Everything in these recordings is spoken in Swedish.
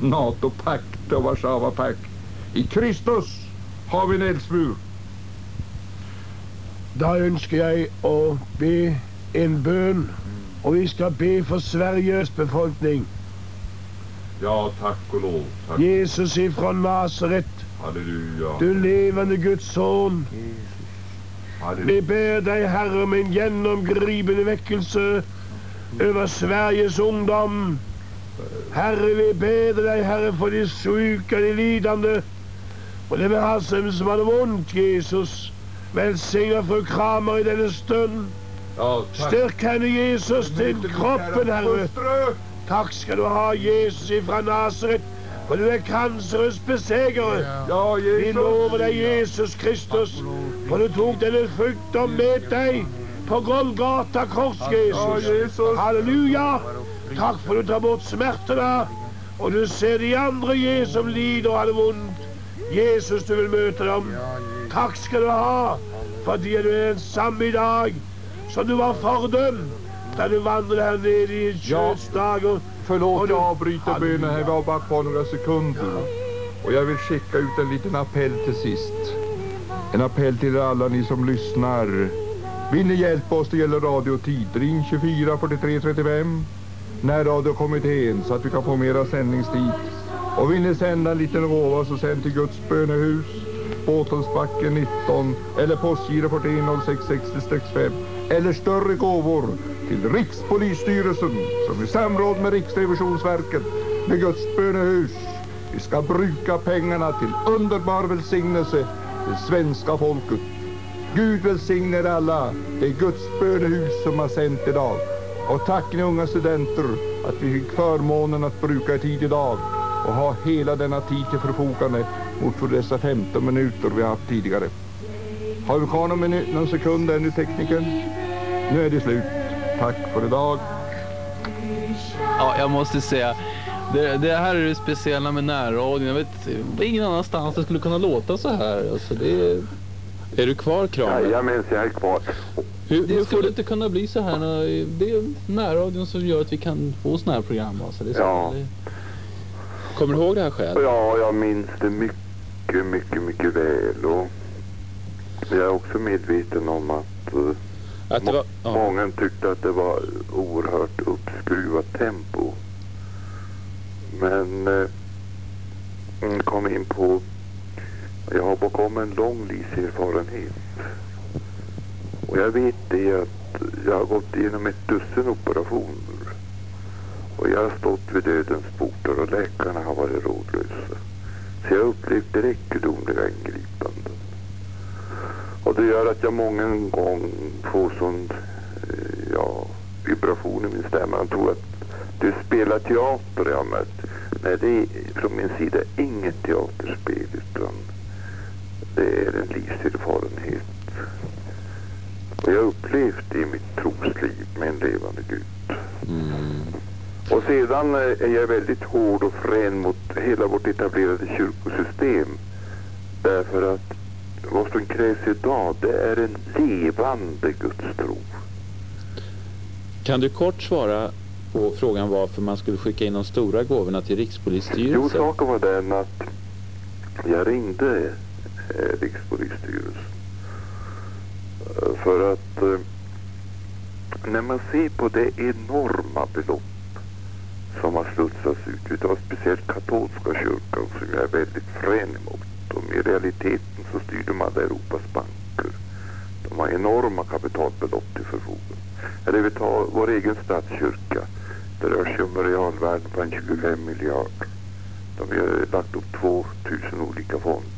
NATO-pakt och Warszawapakt. I Kristus har vi en eldsmur. Da ønsker jeg å be en bønn, og vi skal be for Sveriges befolkning. Ja, tack och lov. Tack. Jesus ifrån Nasaret, Halleluja. du levende Guds son. Vi ber deg, Herre, om en gjennomgripende vekkelse over Sveriges ungdom. Herre, vi ber deg, Herre, for de og de lidende. Og det med som har vondt, Jesus. Velsigna fru Kramer i denne stund. Ja, tack. Styrk henne, Jesus, til kroppen, Herre. Takk skal du ha, Jesus ifra Nasaret, for du er cancerets besegere. Ja, Vi Jesus. lover deg, Jesus Kristus, for du tok denne frykten med deg på Golgata kors, Jesus. Jesus. Halleluja! Takk for du tar bort smertene, og du ser de andre Jesus som lider og har vondt. Jesus, du vil møte dem. Takk skal du ha, fordi du er den samme i dag som du var for dem da du vandret her nede i kjødsdager. Förlåt, jag avbryter bönen här. Vi har bara kvar några sekunder. Och jag vill skicka ut en liten appell till sist. En appell till alla ni som lyssnar. Vill ni hjälpa oss, det gäller radiotid. Ring 24 43 35. Närradiokommittén så att vi kan få mera sändningstid. Och vill ni sända en liten gåva så sänd till Guds bönehus. Båthållsbacken 19 eller postgiro 410660-5 eller större gåvor till Rikspolisstyrelsen som i samråd med Riksrevisionsverket med Guds bönehus vi ska bruka pengarna till underbar välsignelse till svenska folket. Gud välsigne er alla. Det är Guds bönehus som har sänt idag. Och tack ni unga studenter att vi fick förmånen att bruka er tid idag och ha hela denna tid till förfogande mot för dessa 15 minuter vi har haft tidigare. Har vi kvar någon, minut, någon sekund ännu tekniken? Nu är det slut. Tack för idag. Ja, jag måste säga. Det, det här är det speciella med närradion. Jag vet ingen annanstans det skulle kunna låta så här. Alltså det, Är du kvar Kramer? Jajamän, jag är kvar. Hur, det skulle inte kunna bli så här. när- Det är närradion som gör att vi kan få såna här program. Alltså det är så, Ja. det, Kommer du ihåg det här själv? Ja, jag minns det mycket, mycket, mycket väl. Och jag är också medveten om att eh, Att det var... Ja. många tyckte att det var oerhört uppskruvat tempo. Men eh, mm, kom in på... Jag har bakom en lång livserfarenhet. Och jag vet det att jag har gått igenom ett dussin operationer. Och jag har stått vid dödens portar och läkarna har varit rådlösa. Så jag har upplevt direkt gudomliga ingripanden. Och det gör att jag många gång får sån eh, ja, vibration i min stämma. Jag tror att du spelar teater jag har mött. Nej, det är från min sida inget teaterspel utan det är en livserfarenhet. Och jag upplevt i mitt trosliv med en levande Gud. Och sedan eh, är jag väldigt hård och frän mot hela vårt etablerade kyrkosystem. Därför att vad som krävs idag det är en levande gudstro. Kan du kort svara på frågan varför man skulle skicka in de stora gåvorna till Jo, Rikspolisstyrelsen? saken var den att jag ringde eh, Rikspolisstyrelsen. Eh, för att eh, när man ser på det enorma belopp som har slussats ut utav speciellt katolska kyrkan som jag är väldigt frän emot. Och i realiteten så styr de alla Europas banker. De har enorma kapitalbelopp till förfogande. Eller vi tar vår egen statskyrka. Det rör sig om realvärden på en 25 miljarder. De har lagt upp 2000 olika fonder.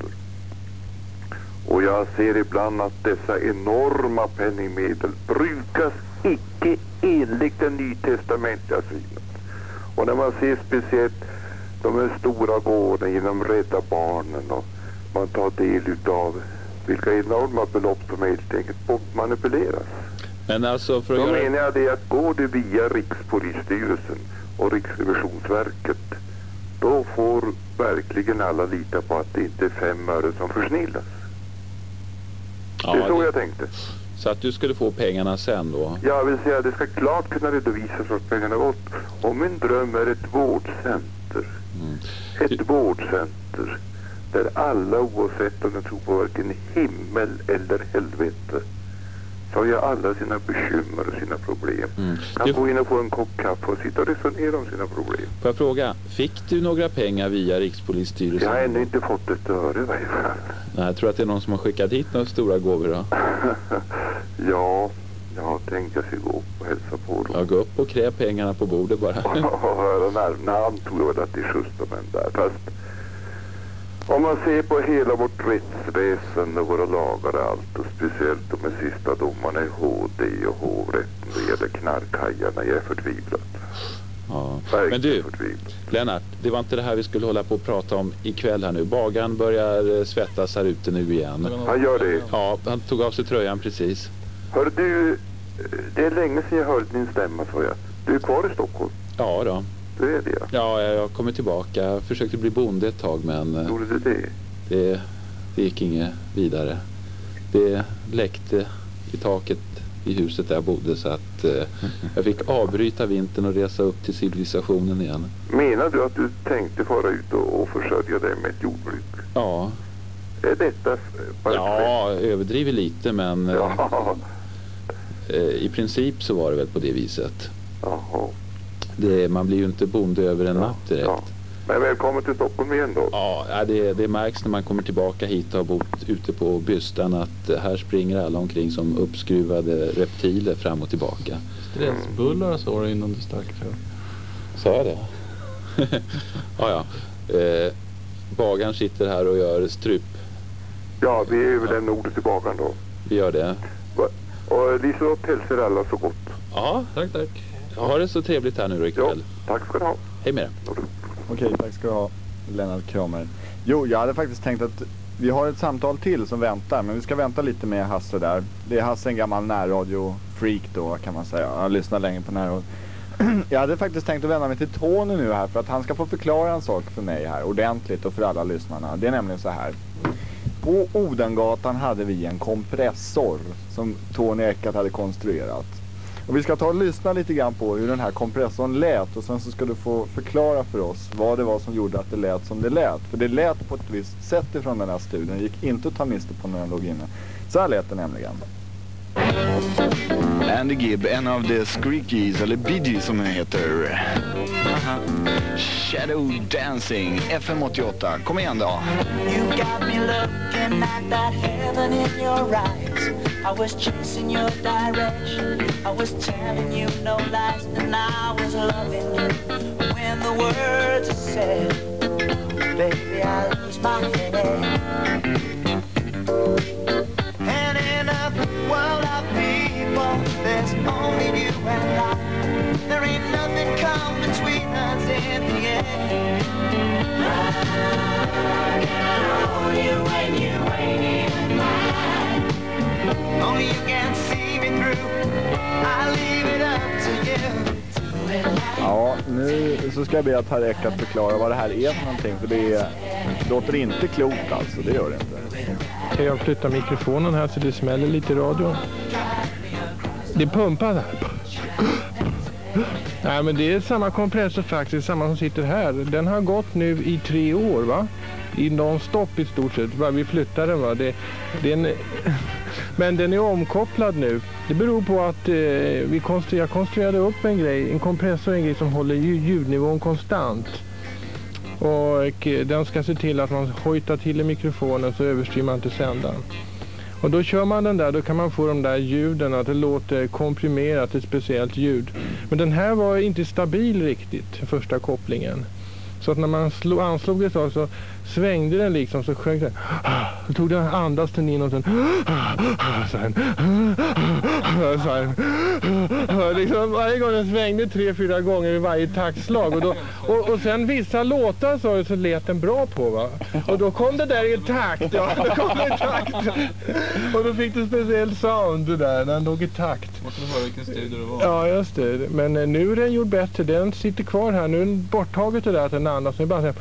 Och jag ser ibland att dessa enorma penningmedel brukas icke enligt den nytestamentliga synen. Och när man ser speciellt de här stora gårdarna genom Rädda Barnen och man tar del utav vilka enorma belopp som helt enkelt bortmanipuleras. Men alltså för att Då göra... menar jag det att går det via Rikspolisstyrelsen och Riksrevisionsverket då får verkligen alla lita på att det inte är fem öre som försnillas. Ja, det är så det- jag tänkte. Så att du skulle få pengarna sen då? Jag vill säga det ska klart kunna redovisas vart pengarna gått. Om min dröm är ett vårdcenter center. Ett vårdcenter där alla oavsett om de tror på varken himmel eller helvete så har ju alla sina bekymmer och sina problem. Kan Du- gå in och få en kopp kaffe och sitta och resonera om sina problem. Får jag fråga, fick du några pengar via Rikspolisstyrelsen? Jag har ännu inte fått ett öre i varje fall. Nej, jag tror att det är någon som har skickat hit några stora gåvor då. Ja, jag har tänkt jag ska gå upp och hälsa på dem. Ja, gå upp och kräv pengarna på bordet bara. Ja, när- namn jag väl att det är schyssta män där. Fast om man ser på hela vårt rättsväsende och våra lagar och allt och speciellt de sista domarna i HD och hovrätten då gäller knarkhajarna. Jag är förtvivlad. Ja. Men du. Lennart, det var inte det här vi skulle hålla på och prata om ikväll här nu. Bagaren börjar eh, svettas här ute nu igen. Han gör det. Ja, han tog av sig tröjan precis. Hör du, det är länge sedan jag hörde din stämma så jag. Du är kvar i Stockholm? Ja då. Du är det ja. Ja, jag har kommit tillbaka. Jag försökte bli bonde ett tag men eh, Gjorde du det? det, det gick inget vidare. Det läckte i taket i huset där jag bodde så att eh, jag fick avbryta vintern och resa upp till civilisationen igen. Menar du att du tänkte fara ut och, och försörja dig med ett jordbruk? Ja, Är detta ja överdriver lite men eh, Ja. eh, i princip så var det väl på det viset. Jaha. Det, man blir ju inte bonde över en natt direkt. Ja. Men välkommen till Stockholm igen då. Ja, ja, det, det märks när man kommer tillbaka hit och har bott ute på bystan att här springer alla omkring som uppskruvade reptiler fram och tillbaka. Stressbullar och så innan du stack. tror jag. Sa jag det? ja, ja. Eh, bagaren sitter här och gör strup. Ja, vi överlämnar ordet till bagaren då. Vi gör det. Och Liselott hälsar alla så gott. Ja, Tack, tack. Ha det så trevligt här nu då Ja, ikväll. tack ska du ha. Hej med er. Okej, tack ska du ha Lennart Kramer. Jo, jag hade faktiskt tänkt att vi har ett samtal till som väntar, men vi ska vänta lite med Hasse där. Det är Hasse en gammal närradio-freak då kan man säga. Han har lyssnat länge på närradio. Jag hade faktiskt tänkt att vända mig till Tony nu här för att han ska få förklara en sak för mig här ordentligt och för alla lyssnarna. Det är nämligen så här. På Odengatan hade vi en kompressor som Tony Eckart hade konstruerat. Och vi ska ta och lyssna lite grann på hur den här kompressorn lät och sen så ska du få förklara för oss vad det var som gjorde att det lät som det lät. För det lät på ett visst sätt ifrån den här studion. Det gick inte att ta miste på när den låg inne. Så här lät det nämligen. Andy Gibb, en av The Squeakies, eller Bee Gees som den heter. Shadow Dancing, FM 88. Kom igen då. You got me looking at that heaven in your eyes. I was chasing your direction. I was telling you no lies, and I was loving you. When the words are said, baby, I lose my head. Ja, nu så ska jag be att herr Eckart förklara vad det här är för någonting. För det är, låter inte klokt alltså, det gör det inte. Kan jag flytta mikrofonen här så det smäller lite i radion? Det pumpar här. Nej men det är samma kompressor faktiskt, samma som sitter här. Den har gått nu i tre år va? I nonstop i stort sett. bara Vi flyttar den va. Det, det är en, men den är omkopplad nu. Det beror på att eh, vi konstruer, jag konstruerade upp en grej, en kompressor, en grej som håller ljudnivån konstant. Och eh, den ska se till att man hojtar till i mikrofonen så överstyr man inte sändaren. Och då kör man den där, då kan man få de där ljuden, att det låter komprimerat, ett speciellt ljud. Men den här var inte stabil riktigt, första kopplingen. Så att när man slog, anslog ett tag så svängde den liksom, så sjönk den. Då tog den, andas den in och sen... Så här, så här, liksom, varje gång den svängde tre, fyra gånger i varje taktslag. Och, då, och, och sen vissa låtar så, så lät den bra på va. Och då kom det där i takt. Ja, då kom det i takt. Och då fick det speciell sound det där, när den låg i takt. Måste höra vilken studio det var. Ja, just det. Men eh, nu är den gjord bättre. Den sitter kvar här. Nu är den borttaget det där att den andas. Nu bara så här,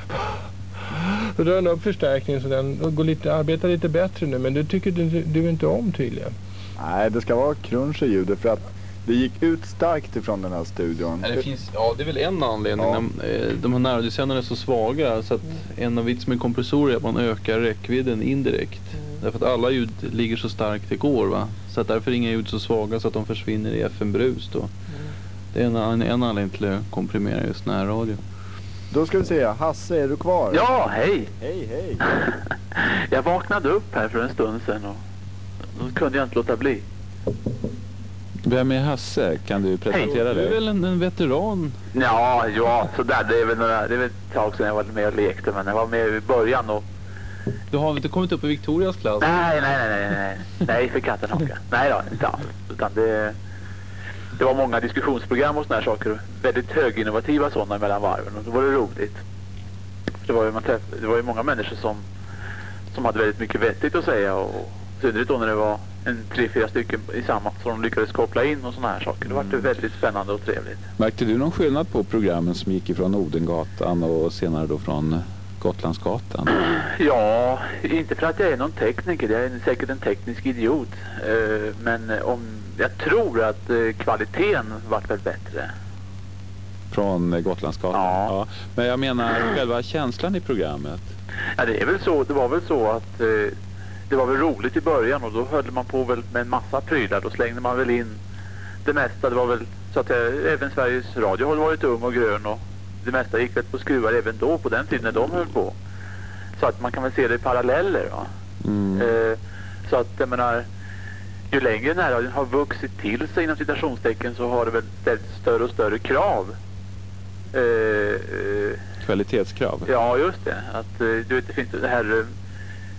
så drar den upp förstärkningen så den går lite, arbetar lite bättre nu. Men det tycker du, du inte om tydligen. Nej, det ska vara crunch i ljudet för att Det gick ut starkt ifrån den här studion. Ja, det, finns, ja, det är väl en anledning. Ja. De, eh, här närradiosändarna är så svaga så att en av vitsen med kompressorer är att man ökar räckvidden indirekt. Därför att alla ljud ligger så starkt det går. Va? Så att därför är inga ljud så svaga så att de försvinner i FM-brus. Då. Det är en, en, en anledning till att komprimera just närradio. Då ska vi se, Hasse är du kvar? Ja, hej! Hej, hej! Jag vaknade upp här för en stund sedan och då kunde jag inte låta bli. Vem är Hasse? Kan du presentera Du är dig? väl en, en veteran? Ja, ja, sådär. Det är väl, några, det är väl ett tag sedan jag var med och lekte, men jag var med i början och... Du har inte kommit upp i Victorias klass? Nej, nej, nej, nej, nej, nej, för katten Håkan. Nej då, inte alls. Utan det, det var många diskussionsprogram och såna här saker. Väldigt höginnovativa sådana mellan varven och då var det roligt. Det var ju, man träff, det var ju många människor som, som hade väldigt mycket vettigt att säga och i synnerhet då när det var en tre, fyra stycken i samma som de lyckades koppla in och såna här saker. Då var det väldigt spännande och trevligt. Märkte du någon skillnad på programmen som gick ifrån Odengatan och senare då från Gotlandsgatan? Ja, inte för att jag är någon tekniker. Jag är säkert en teknisk idiot. Eh, Men om, jag tror att eh, kvaliteten vart väl bättre. Från eh, Gotlandsgatan? Ja. Men jag menar själva känslan i programmet. Ja, det är väl så. Det var väl så att eh, det var väl roligt i början och då höll man på väl med en massa prylar. Då slängde man väl in det mesta. Det var väl så att eh, även Sveriges Radio har varit ung och grön och det mesta gick väl på skruvar även då på den tiden när de höll på. Så att man kan väl se det i paralleller. Mm. Eh, så att jag menar, ju längre närradion har vuxit till sig inom citationstecken så har det väl ställt större och större krav. Eh, eh, Kvalitetskrav? ja, just det. Att, eh, du vet, det finns det här eh,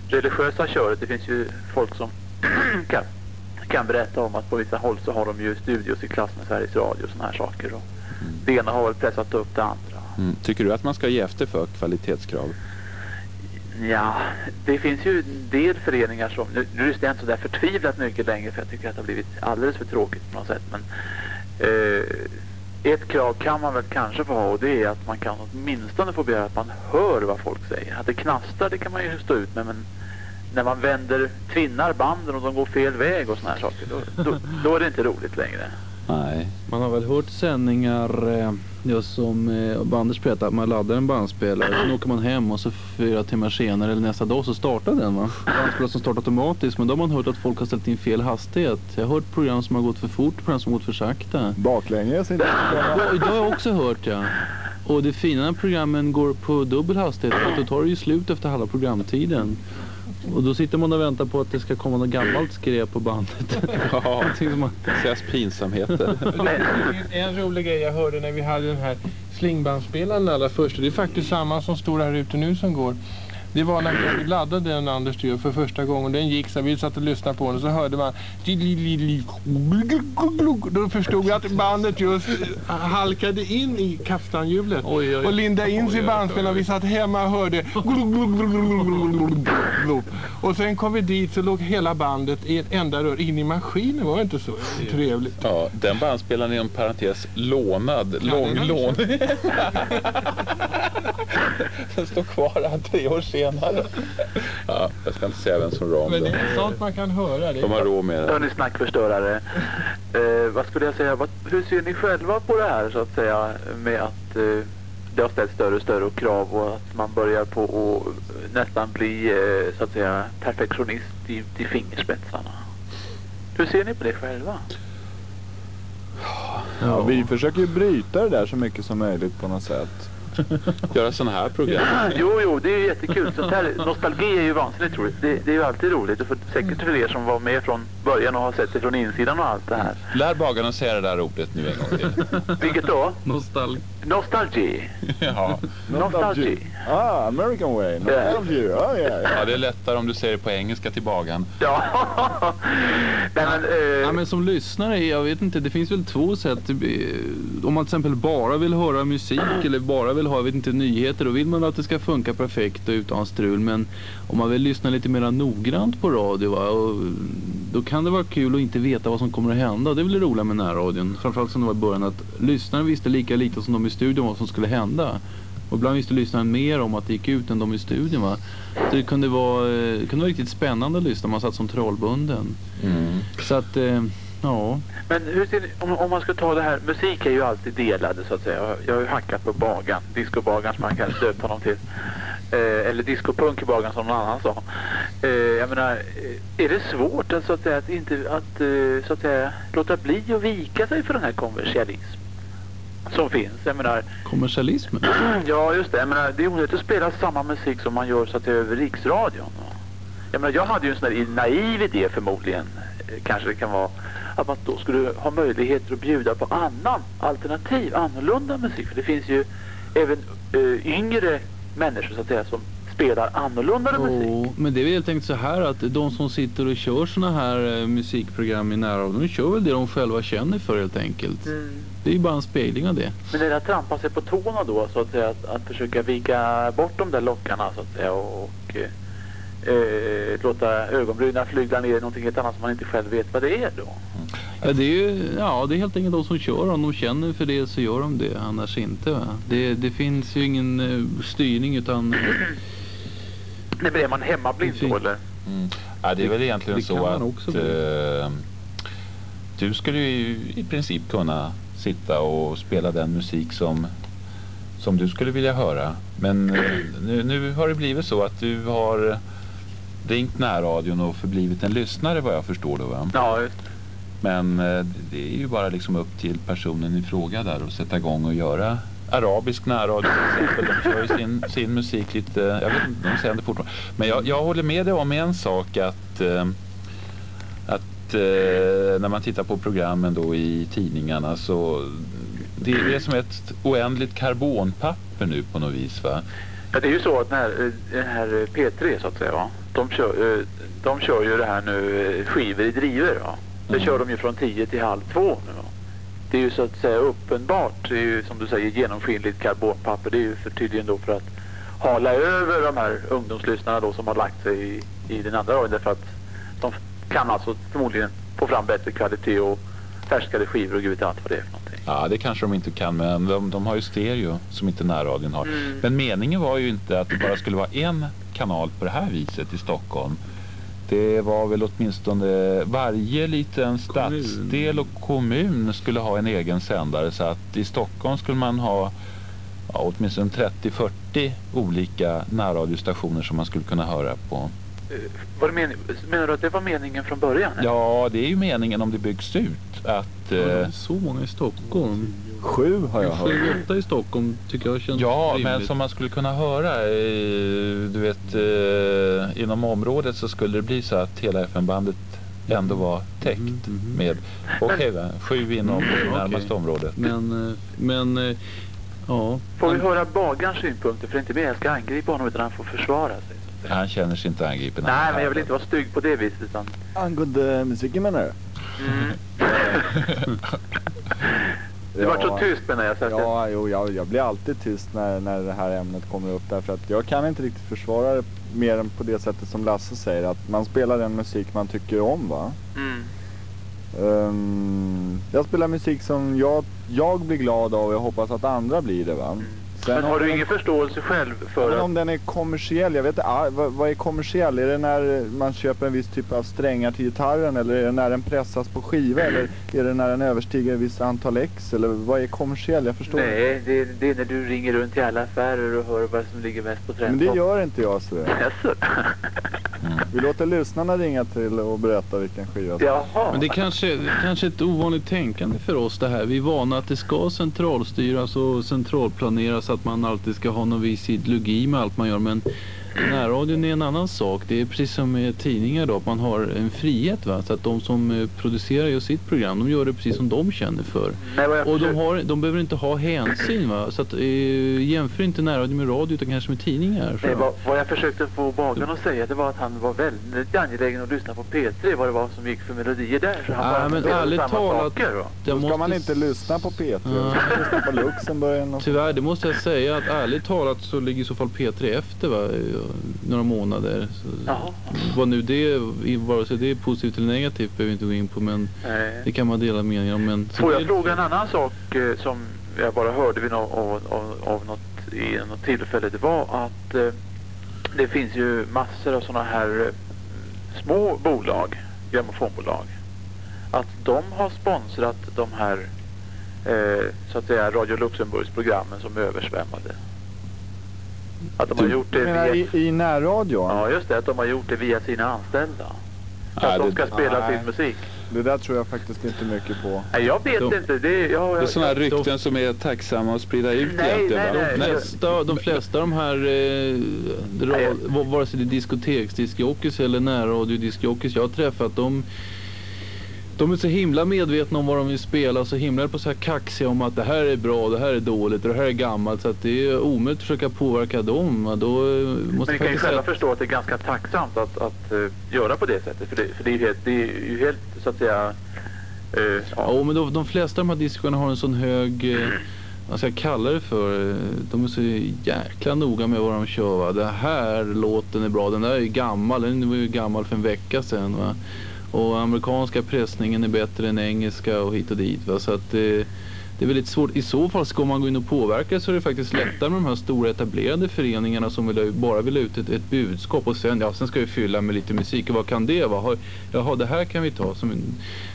religiösa köret. Det finns ju folk som kan, kan berätta om att på vissa håll så har de ju studios i klass med Sveriges Radio och såna här saker. Och Det ena har väl pressat upp det andra. Mm. Tycker du att man ska ge efter för kvalitetskrav? Ja, det finns ju en del föreningar som... Nu, nu lyssnar jag inte så där förtvivlat mycket längre för jag tycker att det har blivit alldeles för tråkigt på något sätt. Men eh, ett krav kan man väl kanske få ha och det är att man kan åtminstone få begära att man hör vad folk säger. Att det knastrar det kan man ju stå ut med men när man vänder, tvinnar banden och de går fel väg och såna här saker då, då, då är det inte roligt längre. Nej. Man har väl hört sändningar eh, just som eh, Anders berättade att man laddar en bandspelare. Sen åker man hem och så fyra timmar senare eller nästa dag så startar den va. Bandspelare som startar automatiskt. Men då har man hört att folk har ställt in fel hastighet. Jag har hört program som har gått för fort program som har gått för sakta. Baklänges inte? Ja, det har jag också hört ja. Och det fina när programmen går på dubbel hastighet då tar det ju slut efter halva programtiden. Och då sitter man och väntar på att det ska komma något gammalt skräp på bandet. Ja, man... ses pinsamheter. En rolig grej jag hörde när vi hade den här slingbandspelaren allra första. Det är faktiskt samma som står här ute nu som går. Det var när vi laddade den Anders du för första gången. Den gick så vi satt och lyssnade på den och så hörde man Då förstod jag att bandet just halkade in i kaftanhjulet Oj, oj. och lindade in sig i bandspelaren. Vi satt hemma och hörde och sen kom vi dit så låg hela bandet i ett enda rör in i maskinen. Var det inte så trevligt? Ja, den bandspelaren är en parentes lånad, Ja, den Den står kvar här tre år senare. Ja, jag ska inte säga vem som om Men det är sånt man kan höra. Det De har råd med det. Hörni snackförstörare. Eh, vad skulle jag säga? Vad, hur ser ni själva på det här så att säga med att eh, det har ställt större och större krav och att man börjar på att nästan bli eh, så att säga perfektionist i, i fingerspetsarna? Hur ser ni på det själva? Ja, vi försöker ju bryta det där så mycket som möjligt på något sätt. Göra sådana här program. Jo, jo, det är ju jättekul. Sånt här, nostalgi är ju vansinnigt roligt. Det, det är ju alltid roligt. Och för, säkert för er som var med från början och har sett det från insidan och allt det här. Lär bagaren att säga det där ordet nu en gång till. Vilket då? Nostalgi. Nostalgi. Ja. Nostalgi. Ah, American way. Nostalgia. Ah, yeah. ja, det är lättare om du säger det på engelska till bagaren. Ja. Nej, men, eh, Ja, men som lyssnare, jag vet inte, det finns väl två sätt. Eh, Om man till exempel bara vill höra musik eller bara vill ha, jag vet inte, nyheter, då vill man att det ska funka perfekt och utan strul. Men om man vill lyssna lite mer noggrant på radio, va, och då kan det vara kul att inte veta vad som kommer att hända. Det är väl det roliga med närradion. Framförallt som det var i början, att lyssnaren visste lika lite som de i studion vad som skulle hända. Och ibland visste lyssnaren mer om att det gick ut än de i studion. Va? Så det kunde vara, eh, det kunde vara riktigt spännande att lyssna. Man satt som trollbunden. Så att, eh, Ja. Men hur ser ni, om, om man ska ta det här, musik är ju alltid delade så att säga. Jag- har ju hackat på Bagan, discobagan som man kan döpa honom till. Eh, eller discopunk i Bagan som någon annan sa. Eh, jag menar, eh, är det svårt att, så att säga, att inte att, eh, så att säga, låta bli att vika sig för den här kommersialism som finns? Jag menar, Kommersialismen? Ja, just det. Jag menar, det är onödigt att spela samma musik som man gör så att det är över riksradion. Jag menar, jag hade ju en sån där naiv idé förmodligen, eh, kanske det kan vara, att man då skulle ha möjligheter att bjuda på annan, alternativ, annorlunda musik. För det finns ju även eh, yngre människor så att säga som spelar annorlunda musik. Men det är helt enkelt så här att de som sitter och kör såna här eh, musikprogram i närradion, de kör väl det de själva känner för helt enkelt. Mm. Det är ju bara en spegling av det. Men det är att trampa sig på tårna då, så att säga, att, att försöka vika bort de där lockarna så att säga och, och eh, eh, låta ögonbrynen flyga ner i någonting helt annat som man inte själv vet vad det är då. Ja, det är ju ja, det är helt enkelt de som kör. Om de känner för det så gör de det, annars inte. Va? Det, det finns ju ingen eh, styrning utan... Nej, men är man hemmablind då eller? Mm. Ja, det är väl egentligen det så att eh, du skulle ju i princip kunna sitta och spela den musik som, som du skulle vilja höra. Men eh, nu, nu har det blivit så att du har ringt närradion och förblivit en lyssnare vad jag förstår då va? Ja, just. Men eh, det är ju bara liksom upp till personen i fråga där och sätta igång och göra arabisk närradio till exempel. De kör ju sin, sin musik lite, jag vet inte, de sänder fortfarande. Men jag, jag håller med dig om en sak att, eh, att eh, när man tittar på programmen då i tidningarna så det är, det är som ett oändligt karbonpapper nu på något vis va? Ja, det är ju så att den här, eh, den här eh, P3 så att säga, va? De, kör, de kör ju det här nu skivor i driver. Va? Det Mm. kör de ju från 10 till halv två nu. Va? Det är ju så att säga uppenbart, det är ju som du säger genomskinligt karbonpapper. Det är ju för, tydligen då för att hala över de här ungdomslyssnarna då som har lagt sig i, i den andra radion. Därför att de kan alltså förmodligen få fram bättre kvalitet och färskare skivor och gud vet allt vad det är för någonting. Ja, det kanske de inte kan, men de, de har ju stereo som inte närradion har. Mm. Men meningen var ju inte att det bara skulle vara en kanal på det här viset i Stockholm. Det var väl åtminstone varje liten stadsdel och kommun skulle ha en egen sändare. Så att i Stockholm skulle man ha ja, åtminstone 30-40 olika närradiostationer som man skulle kunna höra på. Eh, Var men, menar du att det var meningen från början? Ja, det är ju meningen om det byggs ut att... Ja, det är så många i Stockholm. Sju har jag hört. Sju, åtta i Stockholm tycker jag känns Ja, rimligt. men som man skulle kunna höra, eh, du vet, eh, inom området så skulle det bli så att hela FM-bandet ändå var täckt Mhm. med, okej va, sju inom Mm, det okej. närmaste området. Men, eh, men eh, ja. Får vi höra Bagarns synpunkter? För det är inte mer jag ska angripa honom utan han får försvara sig. Han känner sig inte angripen. Nej, men jag vill inte vara stygg på det viset utan... Angående musiken menar du? Mm. Du vart så tyst menar jag. Så att jag... Ja, jo, jag, jag blir alltid tyst när, när det här ämnet kommer upp därför att jag kan inte riktigt försvara det mer än på det sättet som Lasse säger att man spelar den musik man tycker om va. Mm. Ehm, jag spelar musik som jag, jag blir glad av och jag hoppas att andra blir det va. Sen Men har du ingen förståelse själv för men om den är kommersiell, jag vet inte, ah, vad, vad är kommersiell? Är det när man köper en viss typ av strängar till gitarren eller är det när den pressas på skiva eller är det när den överstiger ett visst antal ex eller vad är kommersiell? Jag förstår inte. Nej, det är, det är när du ringer runt till alla affärer och hör vad som ligger mest på Men det trendtopp. gör inte jag så. Vi låter lyssnarna ringa till och berätta vilken skiva som Jaha. Men det är kanske, kanske ett ovanligt tänkande för oss det här. Vi är vana att det ska centralstyras och centralplaneras att man alltid ska ha någon viss ideologi med allt man gör. Men närradion är en annan sak. Det är precis som med tidningar då, att man har en frihet. Va? Så att de som eh, producerar just sitt program, de gör det precis som de känner för. Nej, Och de, har, de behöver inte ha hänsyn. Va? Så att, eh, jämför inte närradio med radio utan kanske med tidningar. Nej, vad, vad jag försökte få Bagarn att säga det var att han var väldigt angelägen att lyssna på P3 vad det var som gick för melodier där. Så han bara men ärligt talat, saker, va? Då ska måste man inte lyssna på P3, Ja. man ska lyssna på Luxemburg och Tyvärr, det måste jag säga att ärligt talat så ligger i så fall P3 efter va? Några månader. Så, vad nu det, vare sig det är positivt eller negativt behöver vi inte gå in på men Nej. det kan man dela meningar om. Men Får jag fråga en annan sak eh, som jag bara hörde vid något, av, av, av något, i något tillfälle. Det var att eh, det finns ju massor av sådana här eh, små bolag, grammofonbolag. att de har sponsrat de här eh, så att säga Radio Luxemburgs programmen som är översvämmade. Att de har gjort det Du via... i, i närradion? Ja, just det. Att de har gjort det via sina anställda. Nej, att de det- ska spela nej. sin musik. Det där tror jag faktiskt inte mycket på. Nej, jag vet De- inte. Det, jag, Det är sådana här jag, rykten som är tacksamma att sprida ut Nej, egentligen. nej, nej. De flesta, de flesta av de här, eh, vare sig det är diskoteksdiskjockeys eller närradiodiskjockeys jag har träffat, de, de är så himla medvetna om vad de vill spela så himla på så här kaxiga om att det här är bra, det här är dåligt det här är gammalt så att det är omöjligt att försöka påverka dem. Då måste men ni jag kan ju själva säga förstå att det är ganska tacksamt att, att eh, göra på det sättet. För det, för det, är, ju helt, det är ju helt, så att säga... eh, ja. Ja, men de, de flesta av de här diskorna har en sån hög, eh, vad ska jag kalla det för, de är så jäkla noga med vad de kör va. Det här låten är bra, den där är ju gammal, den var ju gammal för en vecka sedan va. Och amerikanska pressningen är bättre än engelska och hit och dit va. Så att eh, det är väldigt svårt. I så fall ska man gå in och påverka så är det faktiskt lättare med de här stora etablerade föreningarna som vill, bara vill ha ut ett, ett budskap och sen, ja, sen ska vi fylla med lite musik. Och vad kan det vara? Jaha, det här kan vi ta. Som,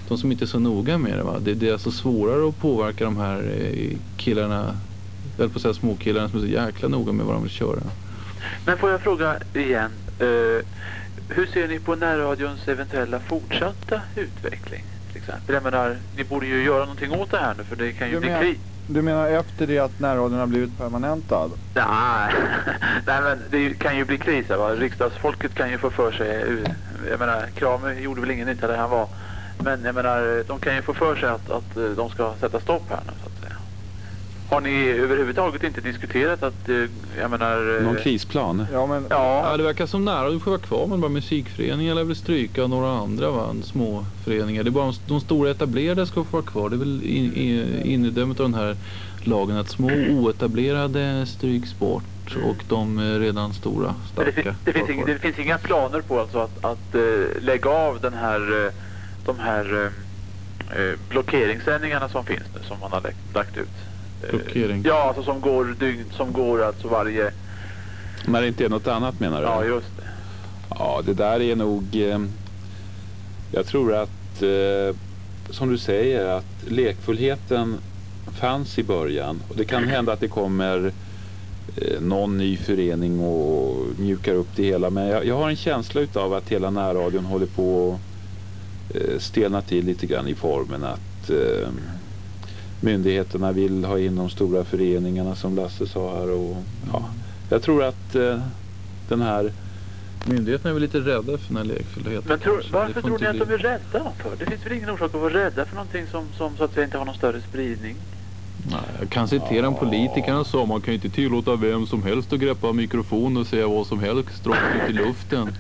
de som inte är så noga med det. Va? Det, det är alltså svårare att påverka de här eh, killarna, eller på att säga småkillarna som är så jäkla noga med vad de vill köra. Men får jag fråga igen. Uh hur ser ni på närradions eventuella fortsatta utveckling? Till exempel? Jag menar, ni borde ju göra någonting åt det här nu för det kan ju Du bli menar- kris. Du menar efter det att närradion har blivit permanentad? Nej, nej men det kan ju bli kris här, va? Riksdagsfolket kan ju få för sig, eh, jag menar Kramer gjorde väl ingen nytta där han var. Men jag menar, de kan ju få för sig att, att eh, de ska sätta stopp här nu. Har ni överhuvudtaget inte diskuterat att, eh, jag menar... eh, Någon krisplan? Ja, men Ja, Ja, det verkar som närradio får vara kvar men bara musikföreningar lär väl stryka och några andra va? små föreningar. Det är bara de, de stora etablerade ska få vara kvar. Det är väl in, in, innedömet av den här lagen att små oetablerade stryks bort och de eh, redan stora men det, starka. finns, det, finns inga, det finns inga planer på alltså att, att eh, lägga av den här, de här eh, blockeringssändningarna som finns nu som man har lagt, lagt ut. Blockering? Ja, alltså som går dygn, som går alltså varje... När det inte är något annat menar du? Ja, just det. Ja, det där är nog... Eh, jag tror att, eh, som du säger, att lekfullheten fanns i början. Och det kan hända att det kommer eh, någon ny förening och mjukar upp det hela. Men jag, jag har en känsla utav att hela närradion håller på att stelna till lite grann i formen att myndigheterna vill ha in de stora föreningarna som Lasse sa här. Och, ja, jag tror att eh, den här Myndigheterna är väl lite rädda för den här lekfullheten. Men tror, varför tror ni att de är rädda för? Det finns väl ingen orsak att vara rädda för någonting som, som så att säga inte har någon större spridning? Nej, jag kan citera en politiker som man kan ju inte tillåta vem som helst att greppa mikrofon och säga vad som helst rakt ut i luften.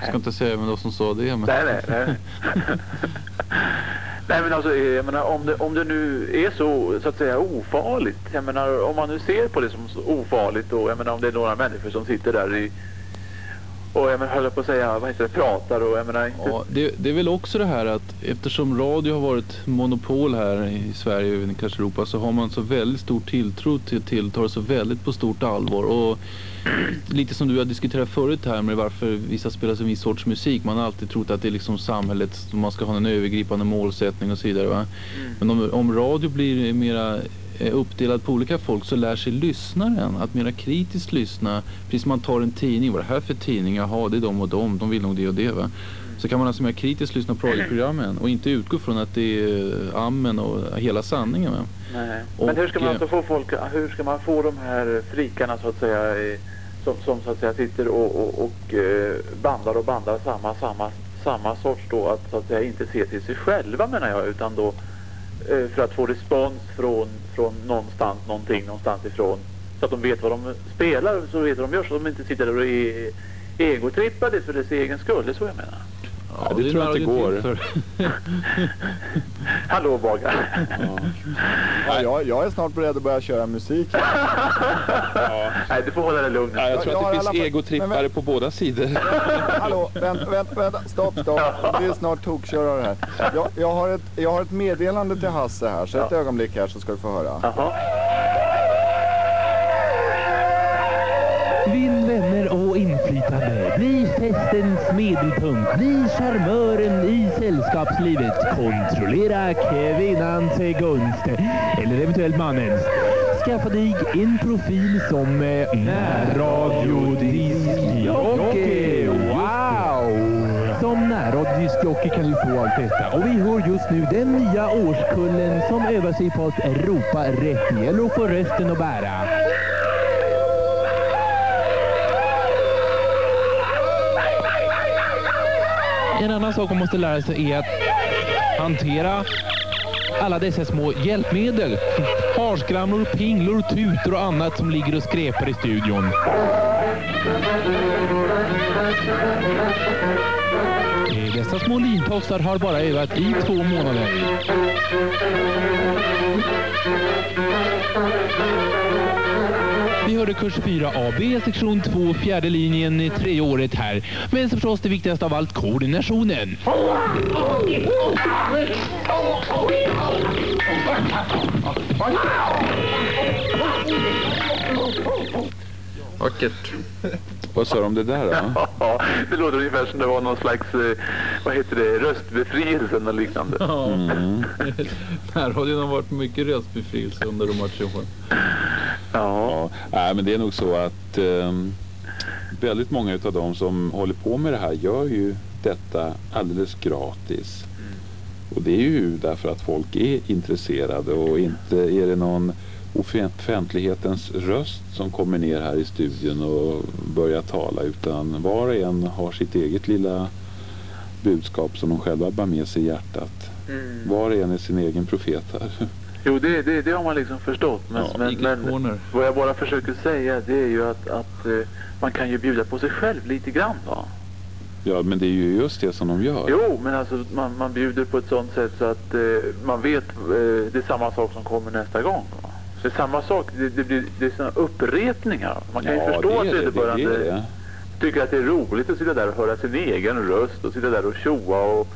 Jag ska inte säga vem som sa det. Men... Nej, nej, nej. nej men alltså, eh, jag menar, om det, om det nu är så, så att säga, ofarligt. Jag menar, om man nu ser på det som ofarligt och jag menar om det är några människor som sitter där i och jag menar, höll på att säga, vad heter det, pratar och jag menar inte... Ja, det, det är väl också det här att eftersom radio har varit monopol här i Sverige och kanske Europa så har man så väldigt stor tilltro till, till tar det så väldigt på stort allvar. Och lite som du har diskuterat förut här med varför vissa spelar så viss sorts musik. Man har alltid trott att det är liksom samhället, man ska ha en övergripande målsättning och så vidare. Va? Men om, om radio blir mera uppdelad på olika folk så lär sig lyssnaren att mera kritiskt lyssna. Precis som man tar en tidning, vad är det här för tidning? Jaha, det är de och de, de vill nog det och det va. Så kan man alltså mer kritiskt lyssna på radioprogrammen och inte utgå från att det är amen och hela sanningen va. Nej. Och, Men hur ska man eh, alltså få folk, hur ska man få de här frikarna så att säga som, som så att säga sitter och, och, och eh, bandar och bandar samma, samma, samma sorts då att så att säga inte se till sig själva menar jag utan då eh, för att få respons från, från någonstans, någonting någonstans ifrån så att de vet vad de spelar så vet vad de gör så att de inte sitter där och är egotrippade för dess egen skull, det är så jag menar. Ja, det är tror jag inte går. Hallå Baga! Ja, jag, jag är snart beredd att börja köra musik. Nej, du får hålla dig lugn. Ja, jag tror Jag att det alla finns fall- egotrippare men- på båda sidor. Hallå, vänta, vänta, vänta, stopp, stopp. Det är snart tokkörare här. Jag, jag, har ett, jag har ett meddelande till Hasse här, så ett ögonblick här så ska du få höra. Jaha. Festens medelpunkt. Bli charmören i sällskapslivet. Kontrollera kvinnans gunst. Eller eventuellt mannens. Skaffa dig en profil som eh, närradiodiskjockey. Wow! Som närradiodiskjockey kan du få allt detta. Och vi hör just nu den nya årskullen som övar sig på att ropa rätt. Det gäller att få rösten att bära. En annan sak hon måste lära sig är att hantera alla dessa små hjälpmedel. Harskramlor, pinglor, tutor och annat som ligger och skräpar i studion. Eh, dessa små lintossar har bara övat i två månader. Vi hörde kurs 4AB, sektion 2, fjärde linjen, i treåret här. Men förstås det viktigaste av allt, koordinationen. Vackert. Vad sa du om det där då? Ja, det låter ungefär som det var någon slags, eh, vad heter det, röstbefrielse eller liknande. Ja. Mm. Närradion har varit mycket röstbefrielse under de här åren. Ja, nej, men det är nog så att ehm, väldigt många av de som håller på med det här gör ju detta alldeles gratis. Och det är ju därför att folk är intresserade och inte är det någon offen- offentlighetens röst som kommer ner här i studion och börjar tala utan var och en har sitt eget lilla budskap som de själva bär med sig i hjärtat. Mm. Var och en är sin egen profet här. Jo, det, det, det har man liksom förstått. Men, Ja, men, men vad jag bara försöker säga det är ju att, att eh, man kan ju bjuda på sig själv lite grann va? Ja, men det är ju just det som de gör. Jo, men alltså man, man bjuder på ett sånt sätt så att eh, man vet eh, det är samma sak som kommer nästa gång. Va? Så det är samma sak, det, det blir det är såna upprepningar. Man kan ju Ja, förstå det att vederbörande tycker att det är roligt att sitta där och höra sin egen röst och sitta där och tjoa och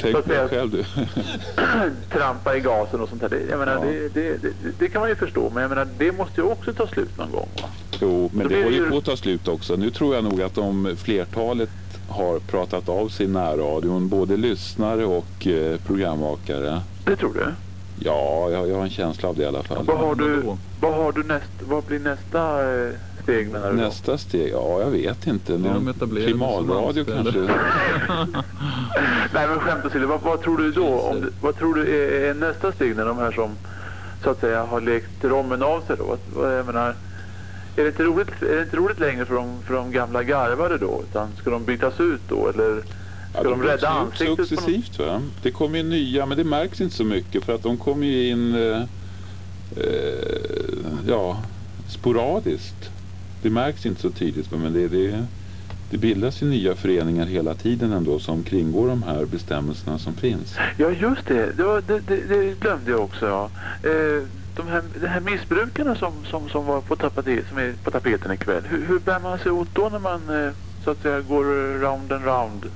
Tänk dig säga, själv du. trampa i gasen och sånt där. Det, menar, Ja. det, det, det, det kan man ju förstå, men jag menar, det måste ju också ta slut någon gång. Va? Jo, men det håller ju på att ta slut också. Nu tror jag nog att de flertalet har pratat av sin närradion, både lyssnare och eh, programmakare. Det tror du? Ja, jag, jag har en känsla av det i alla fall. Vad har du, vad har du näst, vad blir nästa eh, steg menar du? då? Nästa steg? Ja, jag vet inte. Någon anställer. kanske? Nej men skämt åsido, vad, vad tror du då? Om, vad tror du är, är nästa steg när de här som så att säga har lekt rommen av sig då? Vad, vad, jag menar, är det, inte roligt, är det inte roligt längre för de, för de gamla garvade då? Utan ska de bytas ut då? Eller ska Ja, de rädda ansiktet? successivt va? Det kommer ju nya, men det märks inte så mycket för att de kommer ju in eh, eh, ja, sporadiskt. Det märks inte så tydligt men det, det, det bildas ju nya föreningar hela tiden ändå som kringgår de här bestämmelserna som finns. Ja just det, det, var, det, det glömde jag också. Ja. Eh, de här, de här missbrukarna som, som, som, var på tapete, som är på tapeten ikväll. Hur, hur bär man sig åt då när man eh, så att säga går round and round?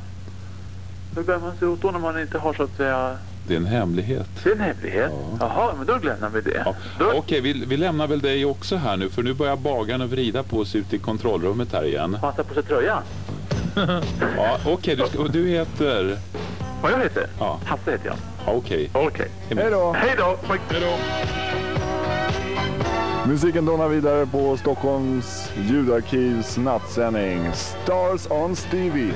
Hur bär man sig åt då när man inte har så att säga... Det är en hemlighet. Det är en hemlighet. Jaha, men då glömmer vi det. Ja. Då, Okej, vi, vi lämnar väl dig också här nu för nu börjar bagaren att vrida på sig ute i kontrollrummet här igen. Passa på sig tröjan. Ja, Okej, du, ska- du heter... Vad jag heter? Ja, Hasse heter jag. ja, okej. Okej. Hej då! Hej då! Hej då! Musiken donar vidare på Stockholms ljudarkivs nattsändning Stars on Stevie.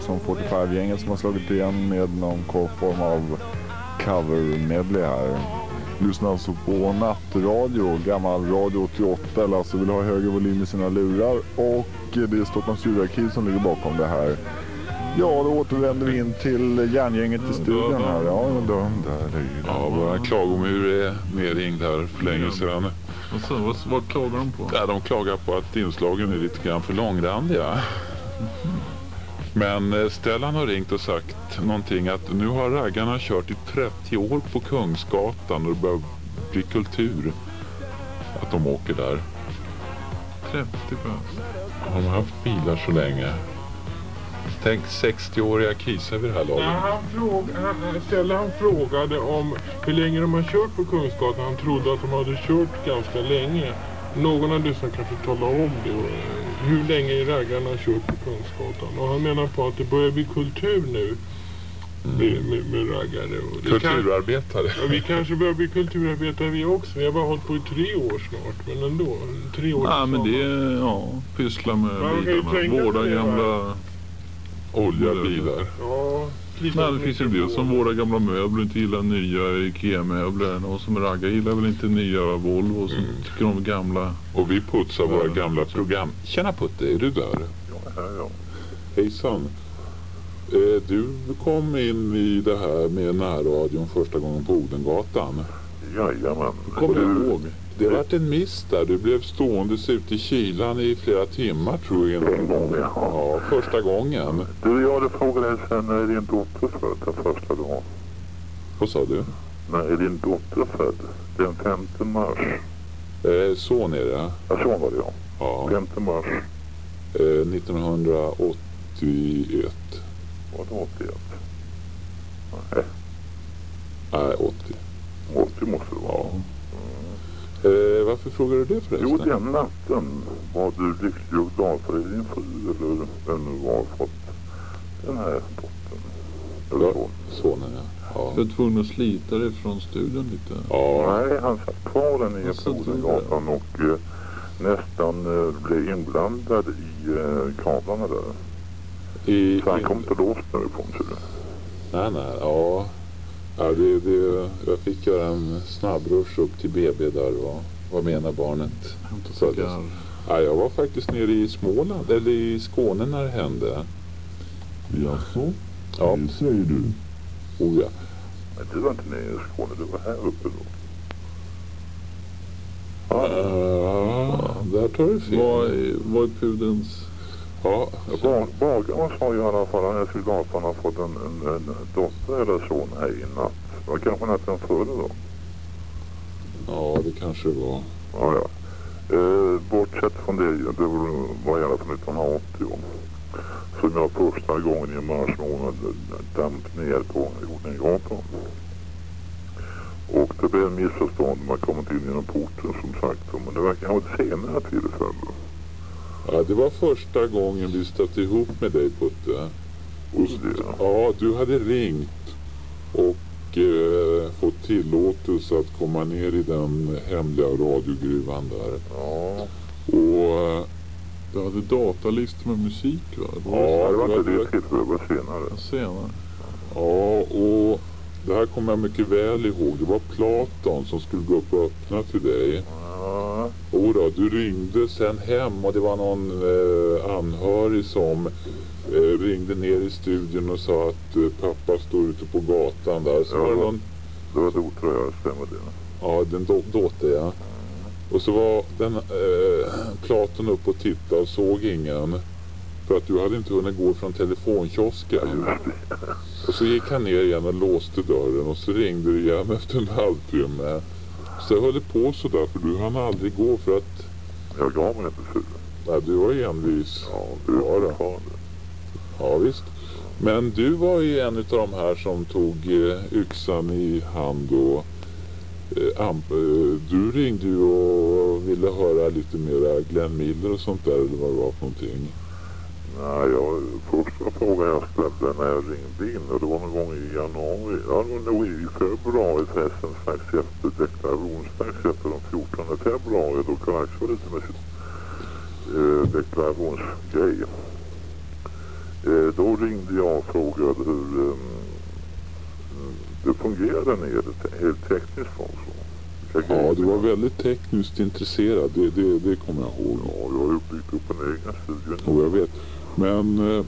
Stars on 45-gänget som har slagit igen med någon form av cover-medley här. Lyssnar alltså på nattradio, gammal radio 88. Lasse vill ha högre volym i sina lurar och det är Stockholms ljudarkiv som ligger bakom det här. Ja, då återvänder vi in till järngänget i studion här. Ja, de där är ju Ja, våra klagomur är nedringd här för länge sedan. Vad, så, vad, vad klagar de på? Ja, de klagar på att inslagen är lite grann för långrandiga. Men eh, Stellan har ringt och sagt någonting att nu har raggarna kört i 30 år på Kungsgatan och det börjar bli kultur att de åker där. 30 bös. Har de haft bilar så länge? Tänk 60-åriga kisar vid det här Ja, laget. han fråga, han, frågade om hur länge de har kört på Kungsgatan. Han trodde att de hade kört ganska länge. Någon av lyssnarna kanske talar om det. Hur länge raggarna kört på Kungsgatan. Och han menar på att det börjar bli kultur nu. Med, med, med raggare. Och det kan- Kulturarbetare. Ja, vi kanske börjar bli kulturarbetare vi också. Vi har bara hållit på i tre år snart. Men ändå. Tre år Ja, men det är, ja, pyssla med tänka bilarna. Vårda gamla... Olja-bilar. Ja, Nej, det finns ju en del som vårdar gamla möbler inte gillar nya IKEA-möbler. Någon som raggar gillar väl inte nya Volvo som tycker om gamla. Och vi putsar våra gamla program. Tjena Putte, är du där? Ja, ja. Hejsan. Eh, du kom in i det här med närradion första gången på Odengatan. Jajamän. Kommer du ihåg? Det vart en miss där. Du blev ståendes ute i kylan i flera timmar tror jag. En gång, ja. första gången. Du, jag hade frågat dig sen, när är din dotter född den första dagen? Vad sa du? När är din dotter född? Den 5 mars. Eh, son är det. Ja, så var det ja. Ja. 5 mars. Eh, 1981. Var det 81? Nej, 80. 80 måste det vara. Eh, varför frågar du det förresten? Jo, den natten var du lycklig och glad för din fru eller vem det var för att den här dottern? Ja, sonen ja. ja. Jag är tvungen att slita dig från studion lite. Nej, han satt kvar där nere på Odengatan och eh, nästan eh, blev inblandad i eh, kablarna där. I, Så han kom inte loss därifrån ser du. Nej, nej, ja. Ja det, det, jag fick göra en snabbrush upp till BB där. Vad, vad menar barnet? föddes. Ja, jag var faktiskt nere i Småland, eller i Skåne när det hände. Jaså? Ja. Det säger du. Oh ja. Men du var inte nere i Skåne, du var här uppe då. Ja, där tar du fel. Vad är, vad är pudelns... Ja, Ba- Bagaren sa ju i alla fall att soldaten har fått en, en, en dotter eller son här i natt. Det var kanske natten före då. ja, det kanske det var. Ja, ja. Eh, bortsett från det, det var- i alla fall 1980 som jag första gången i mars månad damp ner på Odengatan. Och det blev en missförstånd. Man kom inte in genom porten som sagt. Men det verkar ha ett senare tillfälle. Ja, det var första gången vi stötte ihop med dig Putte. Ja, du hade ringt och eh, fått tillåtelse att komma ner i den hemliga radiogruvan där. Ja. Och eh, Du hade datalistor med musik va? Ja, det var inte det tillfället. Det var senare. Senare. Ja, och det här kommer jag mycket väl ihåg. Det var Platon som skulle gå upp och öppna till dig. Ja. Och då, du ringde sen hem och det var någon eh, anhörig som eh, ringde ner i studion och sa att eh, pappa står ute på gatan där. Så Ja, var det någon, Det var då tror jag, stämmer det. ja den do, dotter ja. Och så var den eh, Platon upp och tittade och såg ingen. För att du hade inte hunnit gå från telefonkiosken. Och så gick han ner igen och låste dörren och så ringde du igen efter en halvtimme. Så jag höll på sådär för du hann aldrig gå för att... Jag gav mig inte för Nej, du var envis. Ja, du var det. Ja visst. Men du var ju en av de här som tog eh, yxan i hand och eh, amp, eh, du ringde ju och ville höra lite mera Glenn Miller och sånt där eller vad det var för någonting. Nej, jag, första frågan jag ställde när jag ringde in, och det var någon gång i januari, ja det nog i februari förresten, strax efter deklaration, strax efter den 14 februari, då Karl Axel var ute med eh, deklarationsgrej. Eh, då ringde jag och frågade hur eh, det fungerade där nere, helt tekniskt alltså. Ja, du var väldigt tekniskt intresserad, det, det, det kommer jag ihåg. Ja, jag har ju byggt upp en egen studio. Och jag vet. Men eh,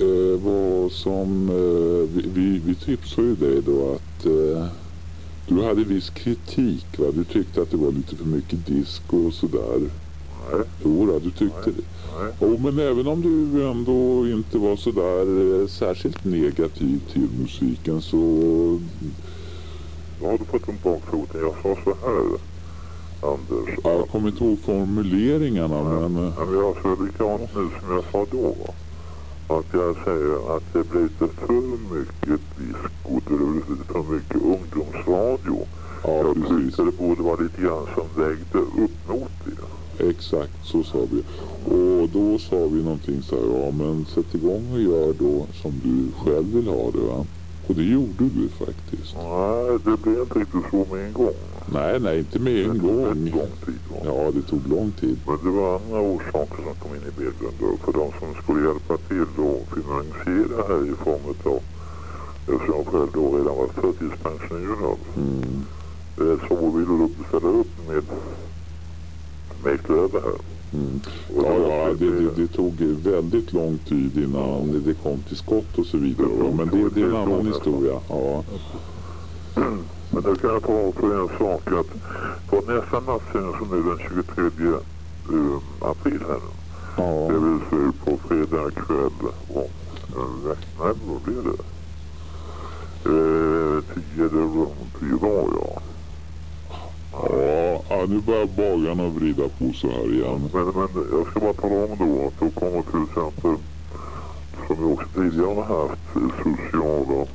eh, vad som, eh, vi, vi, tipsade ju dig då att eh, du hade viss kritik va? Du tyckte att det var lite för mycket disco och sådär. Nej. Jo du tyckte det. Nej. Jo, men även om du ändå inte var sådär eh, särskilt negativ till musiken så... Jag hade fått en bakfoten. Jag sa så här, Anders. Ja, jag kommer inte ihåg formuleringarna men... eh, men jag sa likadant nu som jag sa då. Att jag säger att det blir lite för mycket disco, det blir lite för mycket ungdomsradio. Ja, jag precis. tyckte det borde vara lite grann som vägde upp mot det. Exakt, så sa vi. Och då sa vi någonting så här, ja men sätt igång och gör då som du själv vill ha det va. Och det gjorde du faktiskt. Nej, det blev inte riktigt så med en gång. Nej, nej, inte med en gång. lång tid va. Ja, det tog lång tid. Men det var andra orsaker som kom in i bilden då. För de som skulle hjälpa till och finansiera det här i form av, eftersom jag själv då redan var förtidspensionerad. Mm. Så ville de ställa upp med, Klöver här. Mm. Ja, ja det, det, det tog väldigt lång tid innan det- det kom till skott och så vidare. Men det, det är en annan historia. Ja. Men då kan jag tala för en sak att på nästa nattsändning som är den 23 eh, april här nu. Ja. Det vill säga på fredag kväll. Och, eh, nej, vad blir det? Eh, tio eller tio dagar, ja. Ja, ja, nu börjar bagarna vrida på så här igen. Men, men jag ska bara tala om då att då kommer till exempel, som vi också tidigare har haft, sociala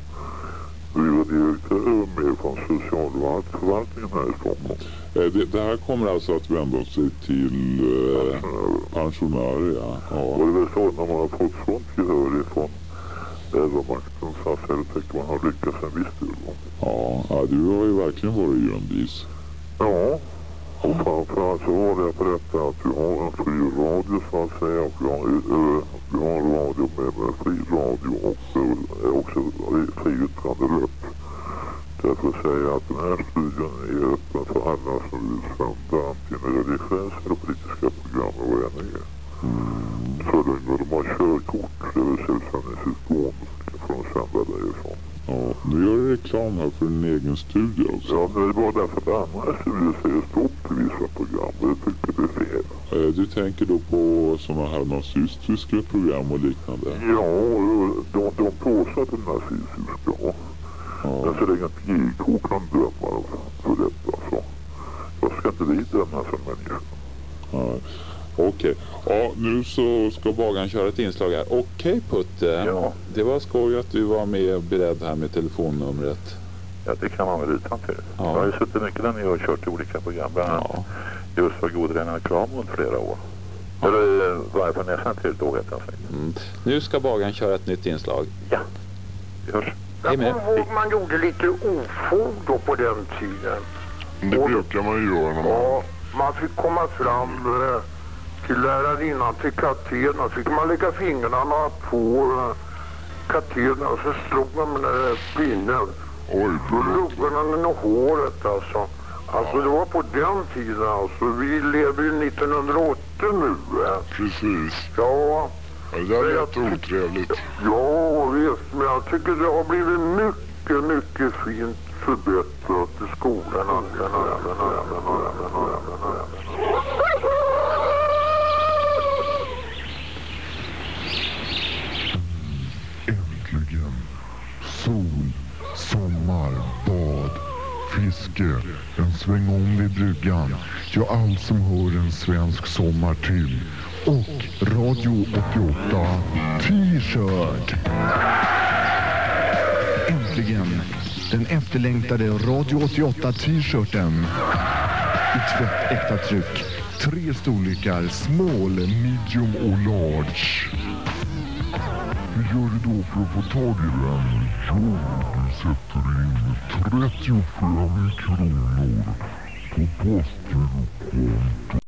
byrådirektörer med från socialförvaltningen här i Stockholm. Eh, Det, det här kommer alltså att vända sig till eh, pensionärer, ja. Och ja. det är så när man har fått sånt gehör ifrån 11-makten fastställer tycker man har lyckats en viss del. Ja, ja, du har ju verkligen varit grundvis. Ja, och framförallt så var det att detta att vi har en fri radio så att säga. Och vi har, äh, vi har en radio med, med fri radio och det är också fri yttranderätt. Därför säger jag att den här studion är öppen för alla som vill sända antingen religiösa eller politiska program och vad det. Så länge de har körkort, det vill säga sändningstillstånd, får de sända därifrån. Ja, nu gör du reklam här för din egen studio alltså. Ja, men det bara därför att andra studier säger stopp till vissa program jag tycker det är fel. Eh, Du tänker då på sådana här nazistiska program och liknande? Ja, de, de påstår att de är nazistiska. Ja. Men så länge inte JK kan döma dem för detta så vad ska inte vi döma för människor? Ja. Okej, ja, nu så ska bagaren köra ett inslag här. Okej Putte, Ja. det var skoj att du var med och beredd här med telefonnumret. Ja, det kan man väl utan till. Ja. Jag har ju suttit mycket där nere och kört i olika program. Bland annat just för godrenarna Kramo under flera år. Eller eh, fall nästan till då vet jag inte. Mm. Nu ska bagaren köra ett nytt inslag. Ja, hörs. Jag kommer ihåg man gjorde lite ofog då på den tiden. Det brukar man ju göra när man... Ja, man fick komma fram eh, till lärarinnan, till katedern. Så fick man lägga fingrarna på eh, katedern och så slog man med den där pinnen. Oj, Då låg man den i håret alltså. Alltså det var på den tiden alltså. Vi lever ju 1980 nu. eh. Precis. Ja. Ja, det där lät otrevligt. Ja visst, men jag tycker det har blivit mycket, mycket fint förbättrat i skolorna. Fiske, en sväng om vid bryggan. Ja, allt som hör en svensk sommar till. Och Radio 88 T-shirt. Äntligen. Den efterlängtade Radio 88 T-shirten. I tvättäkta tryck. Tre storlekar. Small, medium och large. Hur gör du då för att få tag i den? Jo, du sätter in 35 kronor på postgirokontot